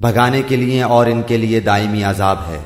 بھگانے کے لیے اور ان کے لیے دائمی عذاب ہے۔